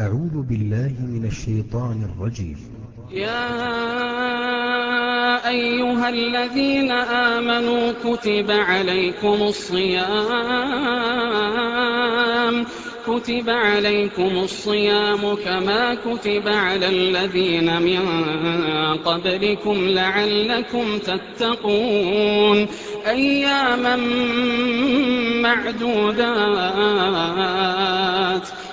أعوذ بالله من الشيطان الرجيم. يا أيها الذين آمنوا كتب عليكم الصيام كتب عليكم الصيام كما كتب على الذين من قبلكم لعلكم تتقون. أياما معدودات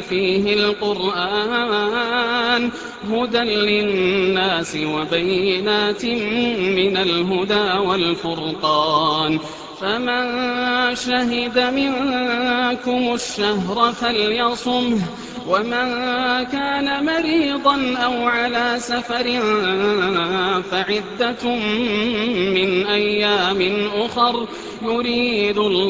فيه القرآن هدى للناس وبينات من الهدى والفرقان فمن شهد منكم الشهر فليصمه ومن كان مريضا أو على سفر فعدة من أيام أخر يريد الله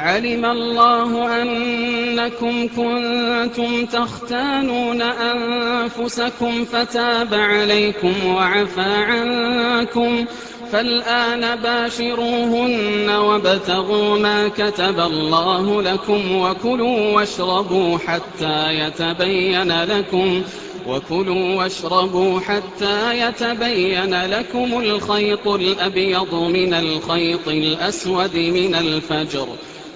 علم الله أنكم كنتم تختانون أنفسكم فتاب عليكم وعفى عنكم فالآن باشروهن وابتغوا ما كتب الله لكم وكلوا واشربوا حتى يتبين لكم وكلوا واشربوا حتى يتبين لكم الخيط الأبيض من الخيط الأسود من الفجر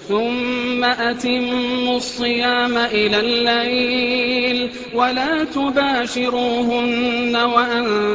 ثم أتموا الصيام إلى الليل ولا تباشروهن وأنتم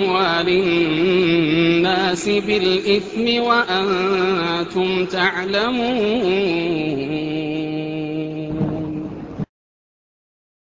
أموال الناس بالإثم وأنتم تعلمون.